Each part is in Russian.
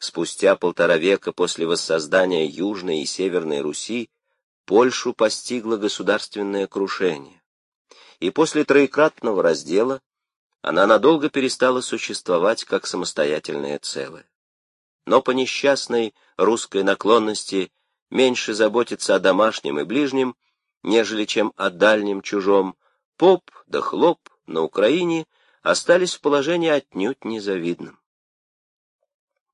Спустя полтора века после воссоздания Южной и Северной Руси Польшу постигло государственное крушение. И после троекратного раздела она надолго перестала существовать как самостоятельное целое. Но по несчастной русской наклонности меньше заботиться о домашнем и ближнем, нежели чем о дальнем чужом, поп да хлоп на Украине остались в положении отнюдь незавидном.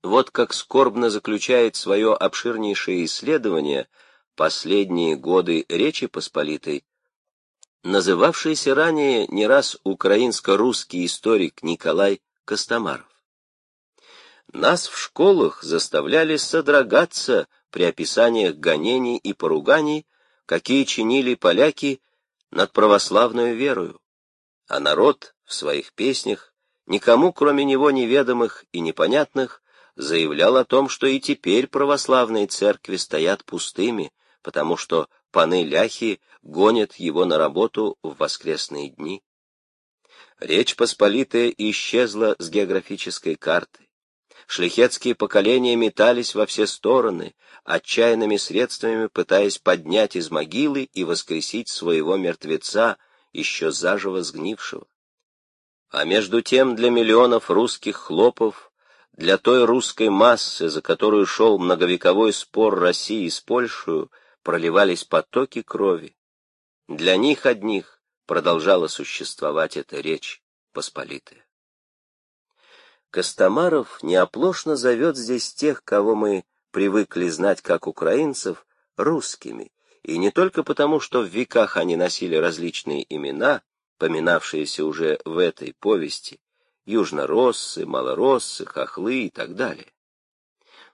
Вот как скорбно заключает свое обширнейшее исследование последние годы Речи Посполитой, называвшийся ранее не раз украинско-русский историк Николай Костомаров. Нас в школах заставляли содрогаться при описаниях гонений и поруганий, какие чинили поляки над православную верою, а народ в своих песнях, никому кроме него неведомых и непонятных, заявлял о том, что и теперь православные церкви стоят пустыми, потому что паны-ляхи гонят его на работу в воскресные дни. Речь Посполитая исчезла с географической карты. Шлихетские поколения метались во все стороны, отчаянными средствами пытаясь поднять из могилы и воскресить своего мертвеца, еще заживо сгнившего. А между тем для миллионов русских хлопов для той русской массы, за которую шел многовековой спор России с Польшей, проливались потоки крови. Для них одних продолжала существовать эта речь посполитая. Костомаров неоплошно зовет здесь тех, кого мы привыкли знать как украинцев, русскими, и не только потому, что в веках они носили различные имена, поминавшиеся уже в этой повести, южнороссы, малороссы, хохлы и так далее.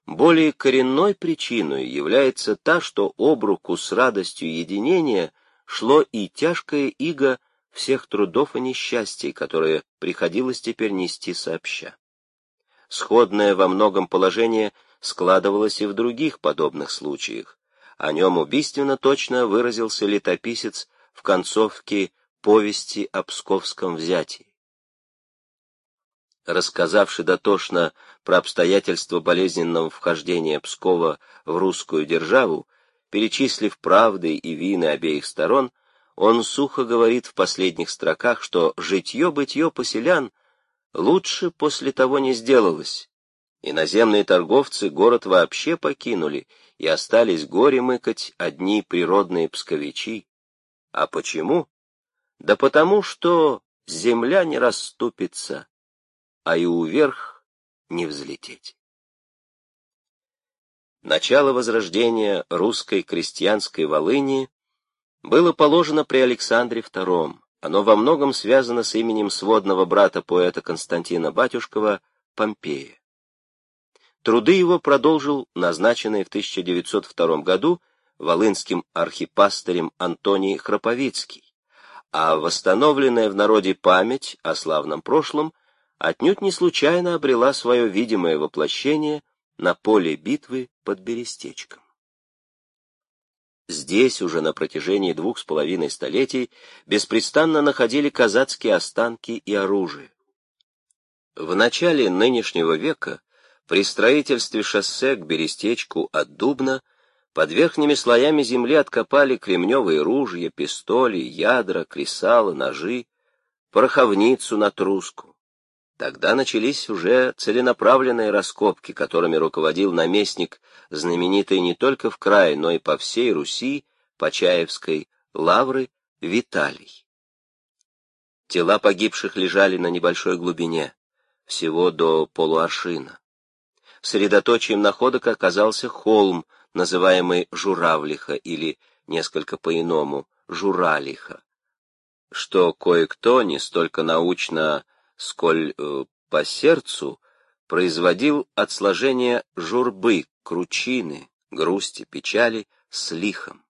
Более коренной причиной является та, что об руку с радостью единения шло и тяжкое иго всех трудов и несчастий, которые приходилось теперь нести сообща. Сходное во многом положение складывалось и в других подобных случаях. О нем убийственно точно выразился летописец в концовке повести о псковском взятии рассказавший дотошно про обстоятельства болезненного вхождения Пскова в русскую державу, перечислив правды и вины обеих сторон, он сухо говорит в последних строках, что житье-бытье поселян лучше после того не сделалось. Иноземные торговцы город вообще покинули, и остались горе мыкать одни природные псковичи. А почему? Да потому что земля не расступится, а и уверх не взлететь. Начало возрождения русской крестьянской Волыни было положено при Александре II. Оно во многом связано с именем сводного брата поэта Константина Батюшкова Помпея. Труды его продолжил назначенный в 1902 году волынским архипастырем Антоний Храповицкий, а восстановленная в народе память о славном прошлом отнюдь не случайно обрела свое видимое воплощение на поле битвы под Берестечком. Здесь уже на протяжении двух с половиной столетий беспрестанно находили казацкие останки и оружие. В начале нынешнего века при строительстве шоссе к Берестечку от Дубна под верхними слоями земли откопали кремневые ружья, пистоли, ядра, кресала, ножи, пороховницу на труску. Тогда начались уже целенаправленные раскопки, которыми руководил наместник, знаменитый не только в крае, но и по всей Руси, Почаевской лавры, Виталий. Тела погибших лежали на небольшой глубине, всего до полуаршина. Средоточием находок оказался холм, называемый Журавлиха или, несколько по-иному, Журалиха, что кое-кто не столько научно сколь э, по сердцу производил от сложения журбы, кручины, грусти, печали с лихом.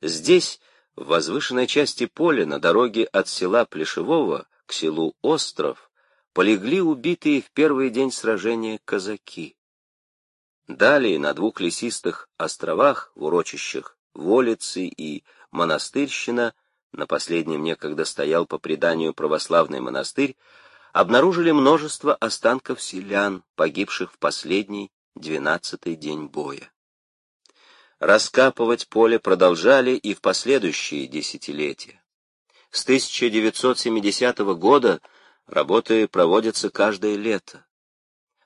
Здесь, в возвышенной части поля, на дороге от села Плешевого к селу Остров, полегли убитые в первый день сражения казаки. Далее на двух лесистых островах, в урочищах Волицы и Монастырщина, на последнем некогда стоял по преданию православный монастырь, обнаружили множество останков селян, погибших в последний, двенадцатый день боя. Раскапывать поле продолжали и в последующие десятилетия. С 1970 года работы проводятся каждое лето.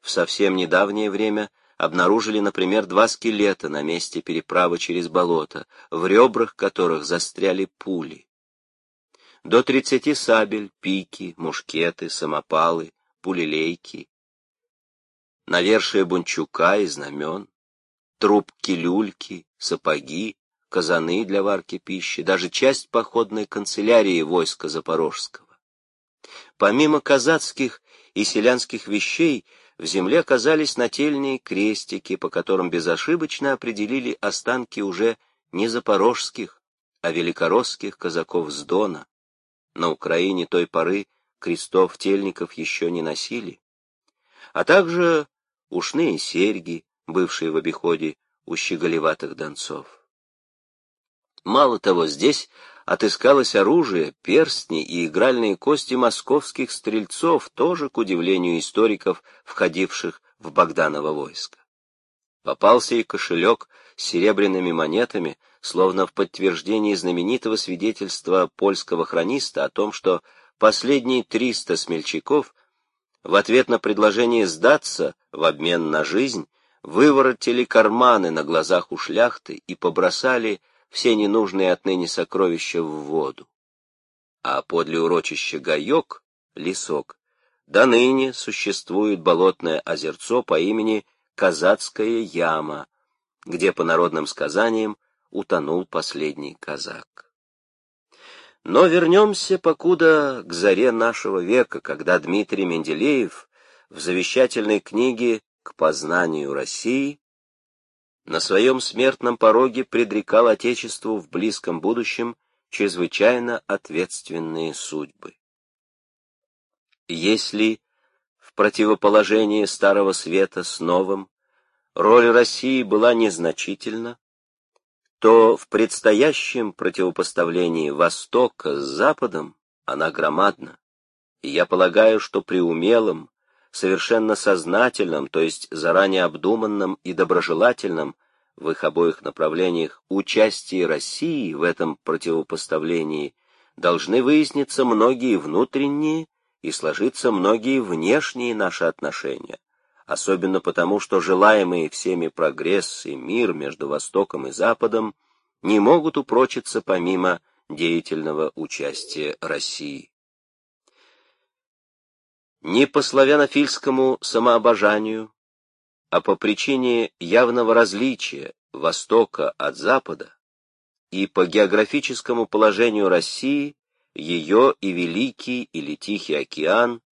В совсем недавнее время обнаружили, например, два скелета на месте переправы через болото, в ребрах которых застряли пули. До тридцати сабель, пики, мушкеты, самопалы, пулелейки, навершие бунчука и знамен, трубки-люльки, сапоги, казаны для варки пищи, даже часть походной канцелярии войска Запорожского. Помимо казацких и селянских вещей, в земле оказались нательные крестики, по которым безошибочно определили останки уже не запорожских, а великоросских казаков с Дона. На Украине той поры крестов тельников еще не носили. А также ушные серьги, бывшие в обиходе у щеголеватых донцов. Мало того, здесь отыскалось оружие, перстни и игральные кости московских стрельцов, тоже, к удивлению историков, входивших в Богданово войско. Попался и кошелек с серебряными монетами, словно в подтверждении знаменитого свидетельства польского хрониста о том, что последние триста смельчаков в ответ на предложение сдаться в обмен на жизнь выворотили карманы на глазах у шляхты и побросали все ненужные отныне сокровища в воду. А подле урочища Гаек, лесок, до ныне существует болотное озерцо по имени Казацкая яма, где, по народным сказаниям, утонул последний казак. Но вернемся покуда к заре нашего века, когда Дмитрий Менделеев в завещательной книге «К познанию России» на своем смертном пороге предрекал Отечеству в близком будущем чрезвычайно ответственные судьбы. Если в противоположении Старого Света с Новым роль России была незначительна, то в предстоящем противопоставлении Востока с Западом она громадна. И я полагаю, что при умелом, совершенно сознательном, то есть заранее обдуманном и доброжелательном в их обоих направлениях участии России в этом противопоставлении должны выясниться многие внутренние и сложиться многие внешние наши отношения, особенно потому, что желаемые всеми прогресс и мир между Востоком и Западом не могут упрочиться помимо деятельного участия России. Не по славянофильскому самообожанию, а по причине явного различия Востока от Запада и по географическому положению России, ее и Великий или Тихий океан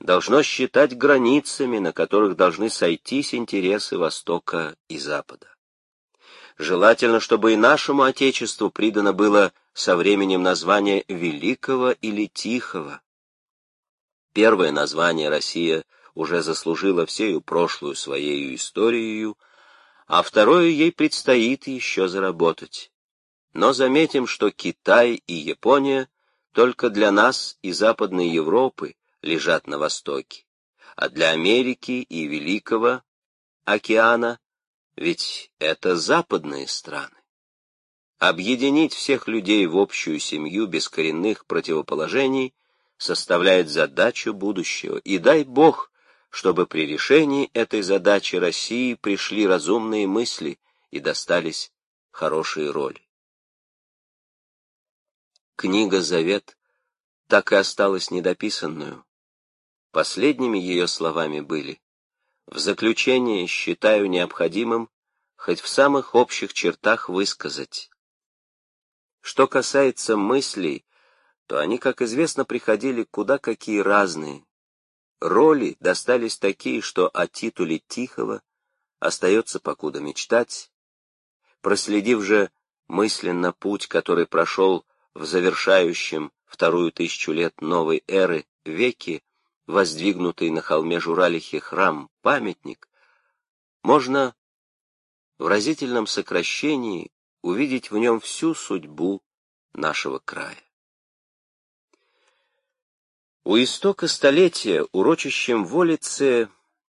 должно считать границами, на которых должны сойтись интересы Востока и Запада. Желательно, чтобы и нашему Отечеству придано было со временем название Великого или Тихого. Первое название Россия уже заслужила всею прошлую своей историей, а второе ей предстоит еще заработать. Но заметим, что Китай и Япония только для нас и Западной Европы лежат на востоке, а для Америки и Великого океана ведь это западные страны. Объединить всех людей в общую семью без коренных противоположений составляет задачу будущего, и дай Бог, чтобы при решении этой задачи России пришли разумные мысли и достались хорошие роли. Книга «Завет» так и осталась недописанную, Последними ее словами были «В заключение считаю необходимым хоть в самых общих чертах высказать». Что касается мыслей, то они, как известно, приходили куда какие разные. Роли достались такие, что о титуле Тихого остается покуда мечтать. Проследив же мысленно путь, который прошел в завершающем вторую тысячу лет новой эры веке, воздвигнутый на холме Журалихи храм-памятник, можно в разительном сокращении увидеть в нем всю судьбу нашего края. У истока столетия урочищем Волице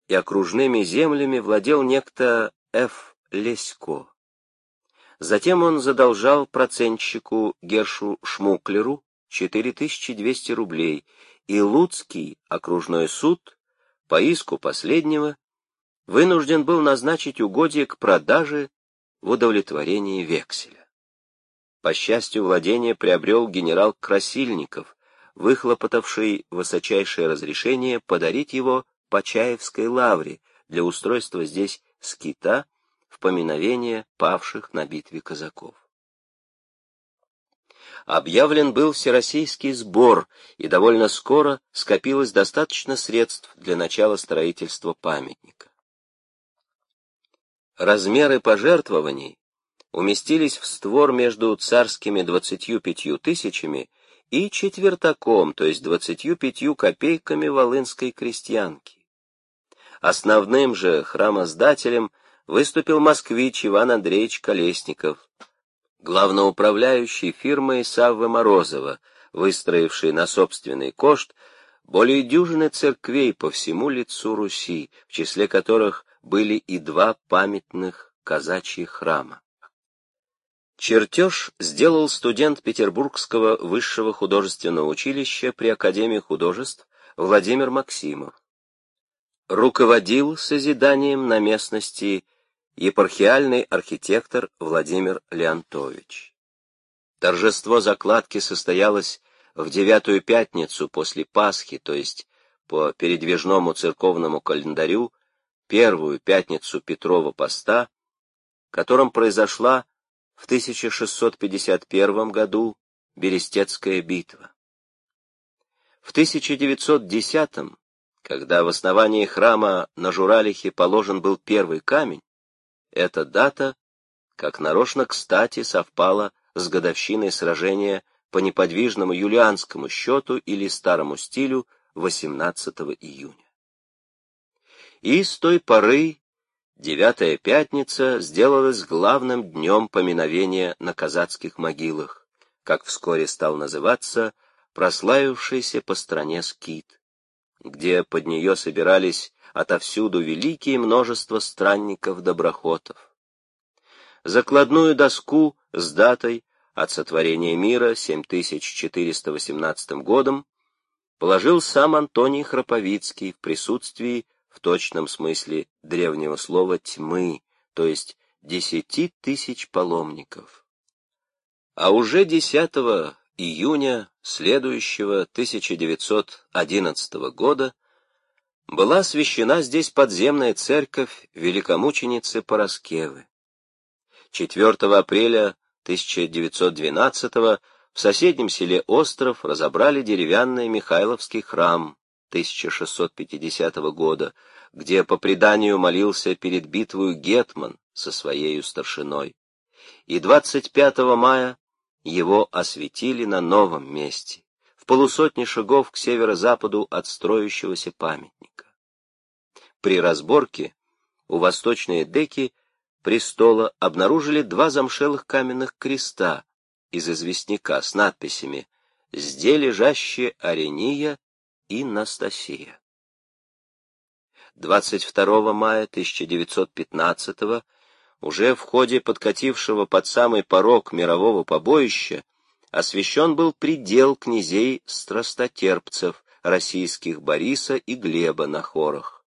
и окружными землями владел некто Ф. Лесько. Затем он задолжал процентщику Гершу Шмуклеру 4200 рублей, и Луцкий окружной суд по иску последнего вынужден был назначить угодье к продаже в удовлетворении векселя. По счастью, владение приобрел генерал Красильников, выхлопотавший высочайшее разрешение подарить его Почаевской лавре для устройства здесь скита в поминовение павших на битве казаков. Объявлен был всероссийский сбор, и довольно скоро скопилось достаточно средств для начала строительства памятника. Размеры пожертвований уместились в створ между царскими двадцатью пятью тысячами и четвертаком, то есть двадцатью пятью копейками волынской крестьянки. Основным же храмоздателем выступил москвич Иван Андреевич Колесников, главноуправляющий фирмой Саввы Морозова, выстроивший на собственный кошт более дюжины церквей по всему лицу Руси, в числе которых были и два памятных казачьих храма. Чертеж сделал студент Петербургского высшего художественного училища при Академии художеств Владимир Максимов. Руководил созиданием на местности епархиальный архитектор Владимир Леонтович. Торжество закладки состоялось в девятую пятницу после Пасхи, то есть по передвижному церковному календарю, первую пятницу Петрова поста, которым произошла в 1651 году Берестецкая битва. В 1910 когда в основании храма на Журалихе положен был первый камень, эта дата, как нарочно кстати, совпала с годовщиной сражения по неподвижному юлианскому счету или старому стилю 18 июня. И с той поры Девятая пятница сделалась главным днем поминовения на казацких могилах, как вскоре стал называться прославившийся по стране скит, где под нее собирались отовсюду великие множество странников-доброхотов. Закладную доску с датой от сотворения мира 7418 годом положил сам Антоний Храповицкий в присутствии в точном смысле древнего слова «тьмы», то есть десяти тысяч паломников. А уже 10 июня следующего 1911 года была освящена здесь подземная церковь великомученицы Пороскевы. 4 апреля 1912 в соседнем селе Остров разобрали деревянный Михайловский храм, 1650 года, где по преданию молился перед битвою Гетман со своей старшиной. И 25 мая его осветили на новом месте, полусотни шагов к северо-западу от строящегося памятника. При разборке у восточной деки престола обнаружили два замшелых каменных креста из известняка с надписями «Зде лежащие Арения и Настасия. 22 мая 1915 уже в ходе подкатившего под самый порог мирового побоища освящен был предел князей страстотерпцев, российских Бориса и Глеба на хорах.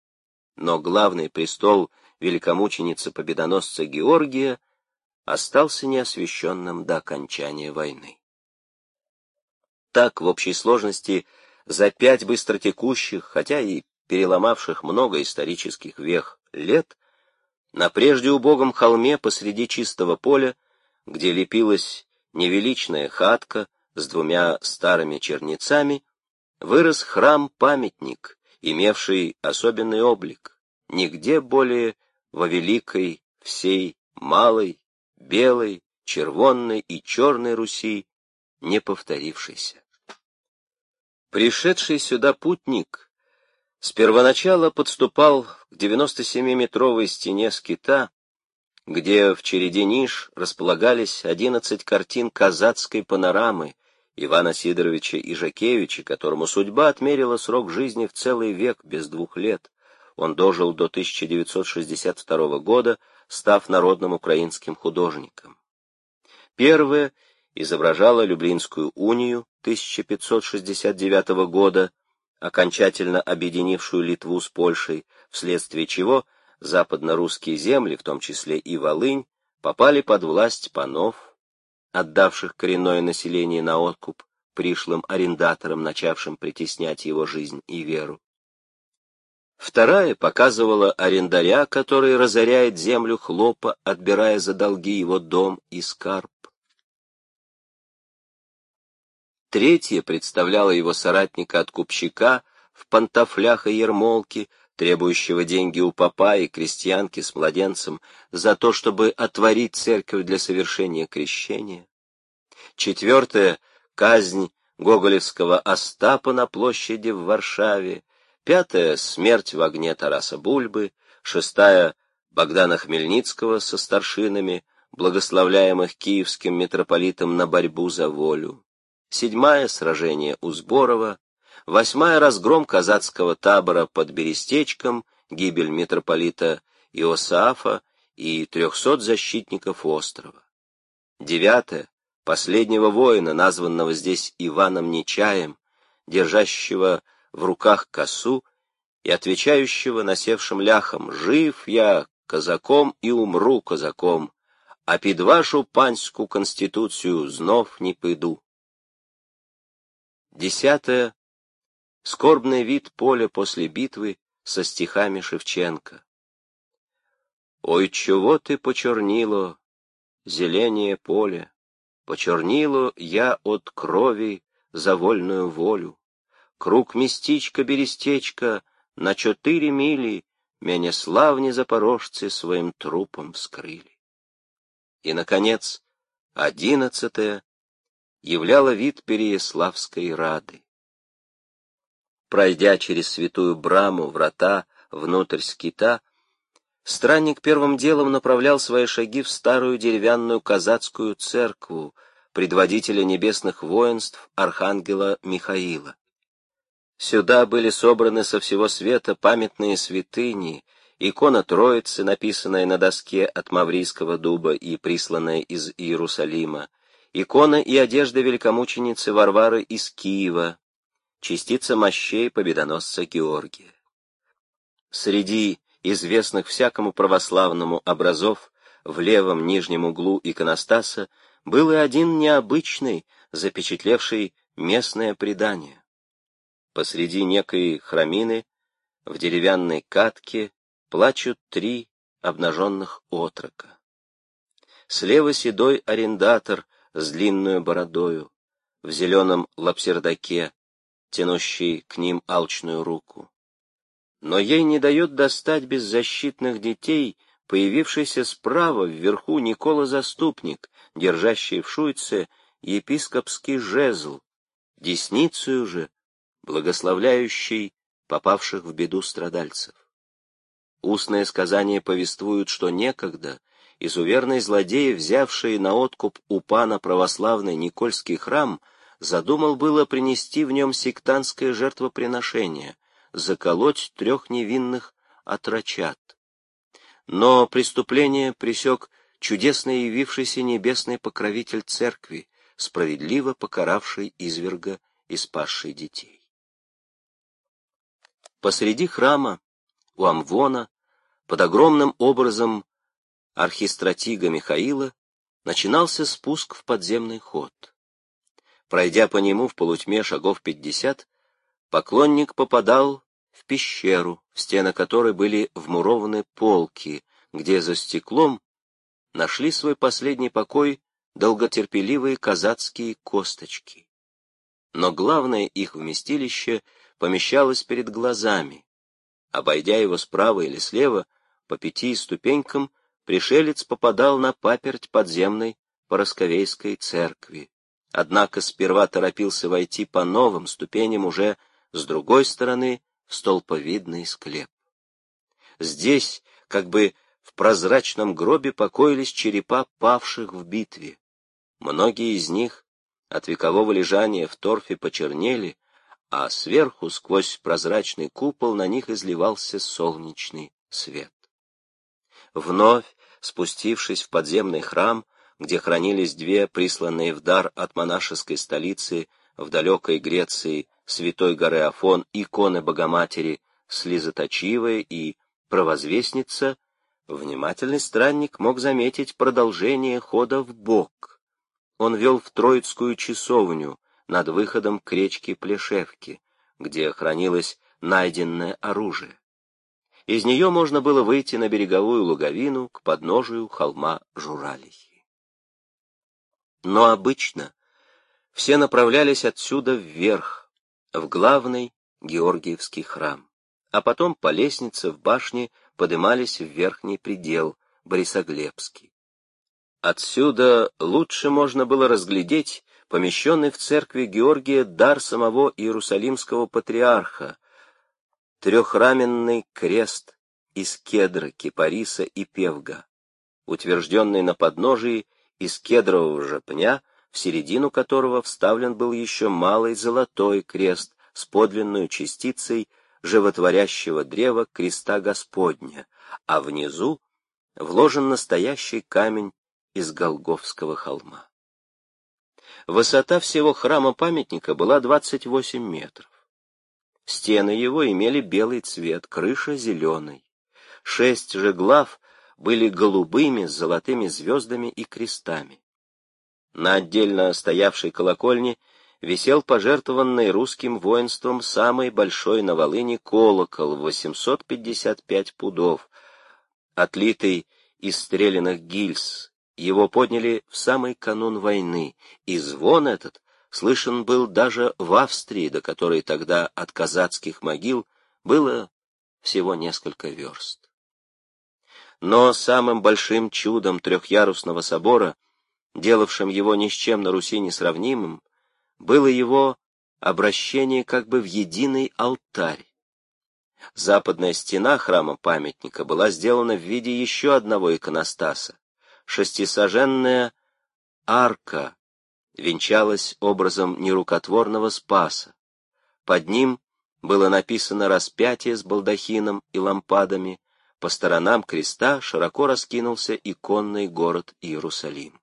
Но главный престол великомученицы-победоносца Георгия остался неосвященным до окончания войны. Так, в общей сложности, за пять быстротекущих, хотя и переломавших много исторических вех лет, на прежде убогом холме посреди чистого поля, где лепилась невеличная хатка с двумя старыми черницами, вырос храм-памятник, имевший особенный облик, нигде более во великой всей малой, белой, червонной и черной Руси не повторившийся. Пришедший сюда путник с первоначала подступал к 97-метровой стене скита, где в череде ниш располагались 11 картин казацкой панорамы, Ивана Сидоровича Ижакевича, которому судьба отмерила срок жизни в целый век без двух лет. Он дожил до 1962 года, став народным украинским художником. Первое изображало Люблинскую унию 1569 года, окончательно объединившую Литву с Польшей, вследствие чего западно-русские земли, в том числе и Волынь, попали под власть панов, отдавших коренное население на откуп пришлым арендаторам, начавшим притеснять его жизнь и веру. Вторая показывала арендаря, который разоряет землю хлопа, отбирая за долги его дом и скарб. Третья представляла его соратника-откупщика в пантафлях и ермолке, требующего деньги у попа и крестьянки с младенцем за то, чтобы отворить церковь для совершения крещения. Четвертое — казнь гоголевского Остапа на площади в Варшаве. Пятое — смерть в огне Тараса Бульбы. Шестая — Богдана Хмельницкого со старшинами, благословляемых киевским митрополитом на борьбу за волю. Седьмая — сражение у Сборова восьмая разгром казацкого табора под Берестечком, гибель митрополита Иосафа и трехсот защитников острова. Девятое последнего воина, названного здесь Иваном Нечаем, держащего в руках косу и отвечающего насевшим ляхом «Жив я казаком и умру казаком, а під вашу панську конституцию знов не пойду». Десятое скорбный вид поля после битвы со стихами Шевченко. Ой, чего ты почернило, зеление поле, почернило я от крови за вольную волю. Круг местечко-берестечко на четыре мили меня славни запорожцы своим трупом вскрыли. И, наконец, одиннадцатое являло вид Переяславской Рады. Пройдя через святую браму, врата, внутрь скита, странник первым делом направлял свои шаги в старую деревянную казацкую церкву, предводителя небесных воинств архангела Михаила. Сюда были собраны со всего света памятные святыни, икона Троицы, написанная на доске от Маврийского дуба и присланная из Иерусалима, икона и одежда великомученицы Варвары из Киева, частица мощей победоносца Георгия. Среди известных всякому православному образов в левом нижнем углу иконостаса был и один необычный, запечатлевший местное предание. Посреди некой храмины в деревянной катке плачут три обнаженных отрока. Слева седой арендатор с длинную бородою, в зеленом лапсердаке, тянущий к ним алчную руку. Но ей не дает достать беззащитных детей, появившийся справа вверху Никола Заступник, держащий в шуйце епископский жезл, десницию же, благословляющий попавших в беду страдальцев. Устное сказание повествует, что некогда изуверный злодей, взявший на откуп у пана православный Никольский храм, задумал было принести в нем сектантское жертвоприношение, заколоть трех невинных отрочат. Но преступление пресек чудесно явившийся небесный покровитель церкви, справедливо покаравший изверга и спасший детей. Посреди храма, у Амвона, под огромным образом архистратига Михаила, начинался спуск в подземный ход. Пройдя по нему в полутьме шагов пятьдесят, поклонник попадал в пещеру, в стены которой были вмурованы полки, где за стеклом нашли свой последний покой долготерпеливые казацкие косточки. Но главное их вместилище помещалось перед глазами. Обойдя его справа или слева, по пяти ступенькам, пришелец попадал на паперть подземной Поросковейской церкви однако сперва торопился войти по новым ступеням уже с другой стороны в столповидный склеп. Здесь, как бы в прозрачном гробе, покоились черепа павших в битве. Многие из них от векового лежания в торфе почернели, а сверху, сквозь прозрачный купол, на них изливался солнечный свет. Вновь, спустившись в подземный храм, где хранились две присланные в дар от монашеской столицы в далекой Греции святой горы Афон иконы Богоматери, слезоточивая и провозвестница, внимательный странник мог заметить продолжение хода в бок. Он вел в Троицкую часовню над выходом к речке Плешевки, где хранилось найденное оружие. Из нее можно было выйти на береговую луговину к подножию холма Журалихи. Но обычно все направлялись отсюда вверх, в главный Георгиевский храм, а потом по лестнице в башне подымались в верхний предел, Борисоглебский. Отсюда лучше можно было разглядеть помещенный в церкви Георгия дар самого Иерусалимского патриарха, трехраменный крест из кедра, кипариса и певга, утвержденный на подножии из кедрового же пня, в середину которого вставлен был еще малый золотой крест с подлинной частицей животворящего древа креста Господня, а внизу вложен настоящий камень из Голговского холма. Высота всего храма-памятника была 28 метров. Стены его имели белый цвет, крыша зеленой. Шесть же глав были голубыми с золотыми звездами и крестами. На отдельно стоявшей колокольне висел пожертвованный русским воинством самый большой на Волыне колокол в 855 пудов, отлитый из стрелянных гильз. Его подняли в самый канун войны, и звон этот слышен был даже в Австрии, до которой тогда от казацких могил было всего несколько верст. Но самым большим чудом трехъярусного собора, делавшим его ни с чем на Руси несравнимым, было его обращение как бы в единый алтарь. Западная стена храма-памятника была сделана в виде еще одного иконостаса, шестисаженная арка венчалась образом нерукотворного спаса. Под ним было написано распятие с балдахином и лампадами, по сторонам креста широко раскинулся иконный город Иерусалим.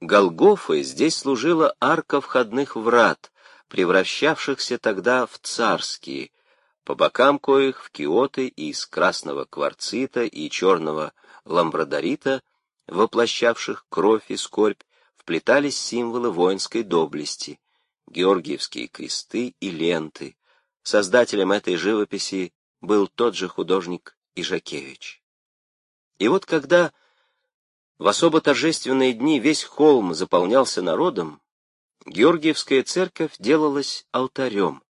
Голгофой здесь служила арка входных врат, превращавшихся тогда в царские, по бокам коих в киоты из красного кварцита и черного ламбрадорита, воплощавших кровь и скорбь, вплетались символы воинской доблести, георгиевские кресты и ленты. Создателем этой живописи был тот же художник Ижакевич. И вот когда в особо торжественные дни весь холм заполнялся народом, Георгиевская церковь делалась алтарем.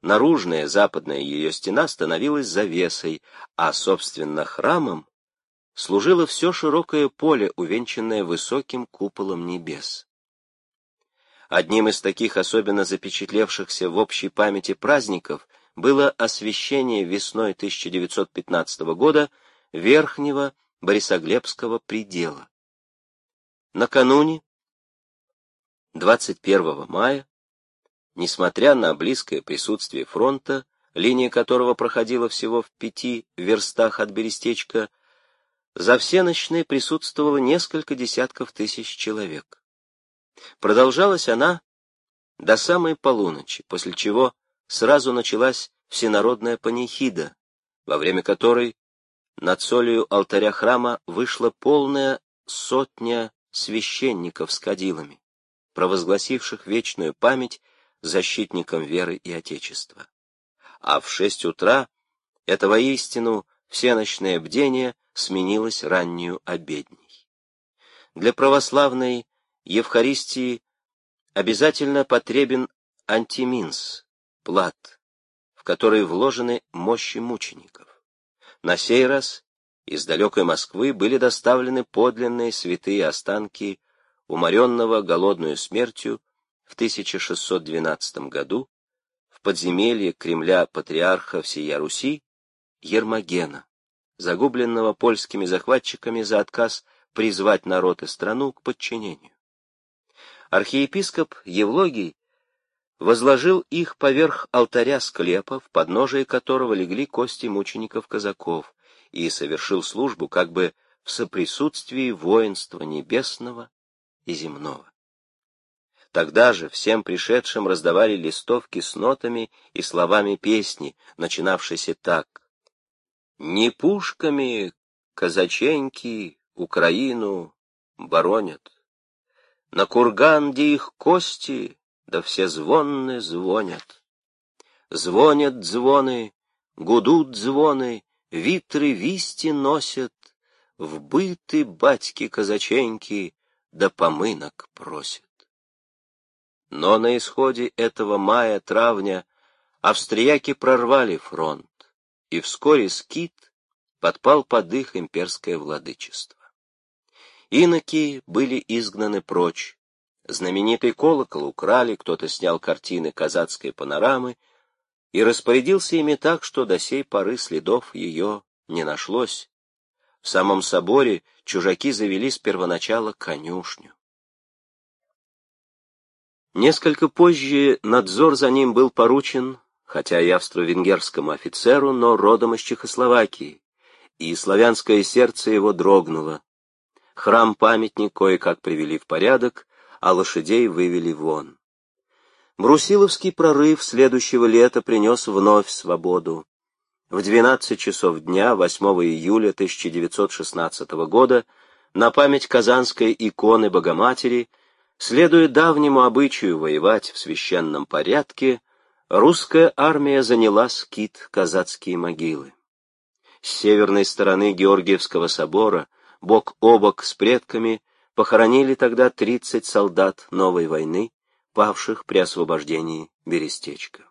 Наружная западная ее стена становилась завесой, а, собственно, храмом служило все широкое поле, увенчанное высоким куполом небес. Одним из таких особенно запечатлевшихся в общей памяти праздников было освящение весной 1915 года Верхнего Борисоглебского предела. Накануне, 21 мая, несмотря на близкое присутствие фронта, линия которого проходила всего в пяти верстах от Берестечка, за всеночной присутствовало несколько десятков тысяч человек. Продолжалась она до самой полуночи, после чего сразу началась всенародная панихида, во время которой над солью алтаря храма вышла полная сотня священников с кадилами, провозгласивших вечную память защитникам веры и Отечества. А в шесть утра это воистину всеночное бдение сменилось раннюю обедней. Для православной Евхаристии обязательно потребен антиминс, плат, в который вложены мощи мучеников. На сей раз из далекой Москвы были доставлены подлинные святые останки уморенного голодную смертью в 1612 году в подземелье Кремля патриарха всея Руси Ермогена, загубленного польскими захватчиками за отказ призвать народ и страну к подчинению. архиепископ Евлогий возложил их поверх алтаря склепа, в подножие которого легли кости мучеников-казаков, и совершил службу как бы в соприсутствии воинства небесного и земного. Тогда же всем пришедшим раздавали листовки с нотами и словами песни, начинавшейся так. «Не пушками казаченьки Украину боронят, на курган, где их кости, да все звонны звонят. Звонят звоны, гудут звоны, витры висти носят, в быты батьки-казаченьки, да помынок просят. Но на исходе этого мая-травня австрияки прорвали фронт, и вскоре скит подпал под их имперское владычество. Иноки были изгнаны прочь, знаменитый колокол украли, кто-то снял картины казацкой панорамы и распорядился ими так, что до сей поры следов ее не нашлось. В самом соборе чужаки завели с первоначала конюшню. Несколько позже надзор за ним был поручен, хотя и австро-венгерскому офицеру, но родом из Чехословакии, и славянское сердце его дрогнуло. Храм-памятник кое-как привели в порядок, а лошадей вывели вон. Брусиловский прорыв следующего лета принес вновь свободу. В 12 часов дня 8 июля 1916 года на память казанской иконы Богоматери – Следуя давнему обычаю воевать в священном порядке, русская армия заняла скит казацкие могилы. С северной стороны Георгиевского собора, бок о бок с предками, похоронили тогда 30 солдат новой войны, павших при освобождении Берестечка.